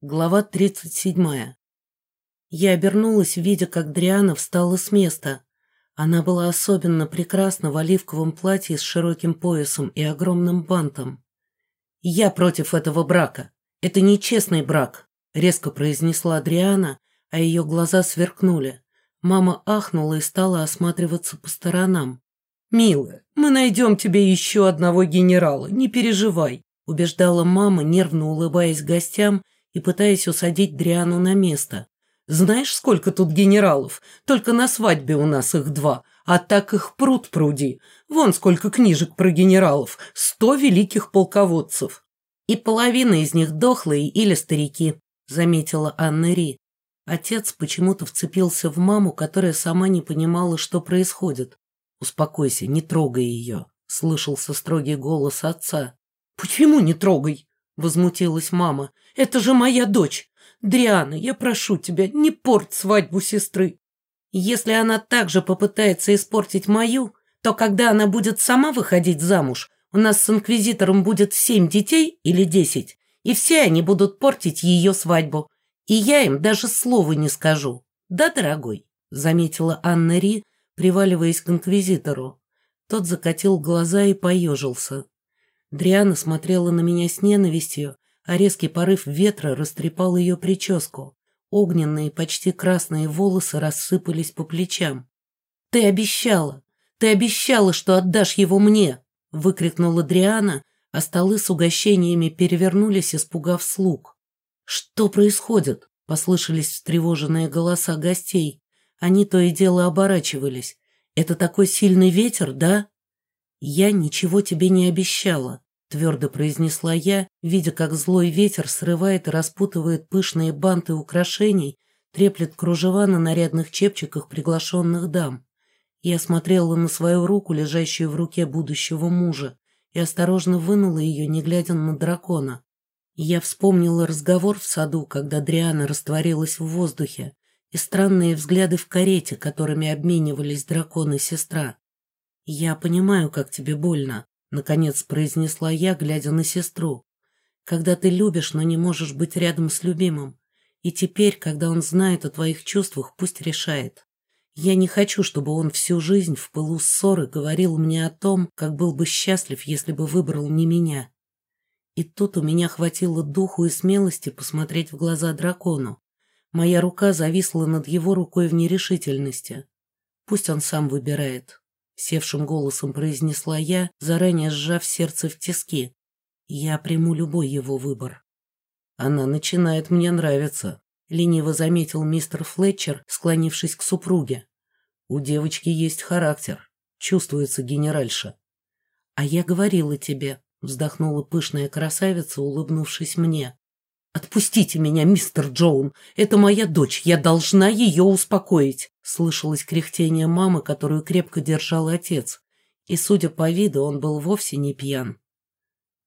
Глава 37. Я обернулась, видя, как Дриана встала с места. Она была особенно прекрасна в оливковом платье с широким поясом и огромным бантом. «Я против этого брака. Это нечестный брак», — резко произнесла Адриана, а ее глаза сверкнули. Мама ахнула и стала осматриваться по сторонам. «Милая, мы найдем тебе еще одного генерала, не переживай», — убеждала мама, нервно улыбаясь гостям, — и пытаясь усадить Дриану на место. «Знаешь, сколько тут генералов? Только на свадьбе у нас их два, а так их пруд пруди. Вон сколько книжек про генералов, сто великих полководцев. И половина из них дохлые или старики», — заметила Анна Ри. Отец почему-то вцепился в маму, которая сама не понимала, что происходит. «Успокойся, не трогай ее», — слышался строгий голос отца. «Почему не трогай?» Возмутилась мама. «Это же моя дочь! Дриана, я прошу тебя, не порть свадьбу сестры! Если она также попытается испортить мою, то когда она будет сама выходить замуж, у нас с инквизитором будет семь детей или десять, и все они будут портить ее свадьбу. И я им даже слова не скажу. Да, дорогой?» Заметила Анна Ри, приваливаясь к инквизитору. Тот закатил глаза и поежился. Дриана смотрела на меня с ненавистью, а резкий порыв ветра растрепал ее прическу. Огненные, почти красные волосы рассыпались по плечам. «Ты обещала! Ты обещала, что отдашь его мне!» — выкрикнула Дриана, а столы с угощениями перевернулись, испугав слуг. «Что происходит?» — послышались встревоженные голоса гостей. Они то и дело оборачивались. «Это такой сильный ветер, да?» «Я ничего тебе не обещала», — твердо произнесла я, видя, как злой ветер срывает и распутывает пышные банты украшений, треплет кружева на нарядных чепчиках приглашенных дам. Я смотрела на свою руку, лежащую в руке будущего мужа, и осторожно вынула ее, не глядя на дракона. Я вспомнила разговор в саду, когда Дриана растворилась в воздухе, и странные взгляды в карете, которыми обменивались дракон и сестра. «Я понимаю, как тебе больно», — наконец произнесла я, глядя на сестру. «Когда ты любишь, но не можешь быть рядом с любимым. И теперь, когда он знает о твоих чувствах, пусть решает. Я не хочу, чтобы он всю жизнь в пылу ссоры говорил мне о том, как был бы счастлив, если бы выбрал не меня». И тут у меня хватило духу и смелости посмотреть в глаза дракону. Моя рука зависла над его рукой в нерешительности. Пусть он сам выбирает. Севшим голосом произнесла я, заранее сжав сердце в тиски. Я приму любой его выбор. Она начинает мне нравиться, лениво заметил мистер Флетчер, склонившись к супруге. У девочки есть характер, чувствуется генеральша. А я говорила тебе, вздохнула пышная красавица, улыбнувшись мне. «Отпустите меня, мистер Джоун! Это моя дочь, я должна ее успокоить!» Слышалось кряхтение мамы, которую крепко держал отец. И, судя по виду, он был вовсе не пьян.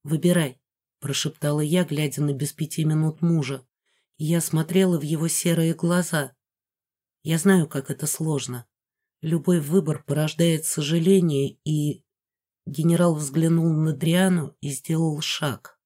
«Выбирай», — прошептала я, глядя на без пяти минут мужа. Я смотрела в его серые глаза. Я знаю, как это сложно. Любой выбор порождает сожаление, и... Генерал взглянул на Дриану и сделал шаг.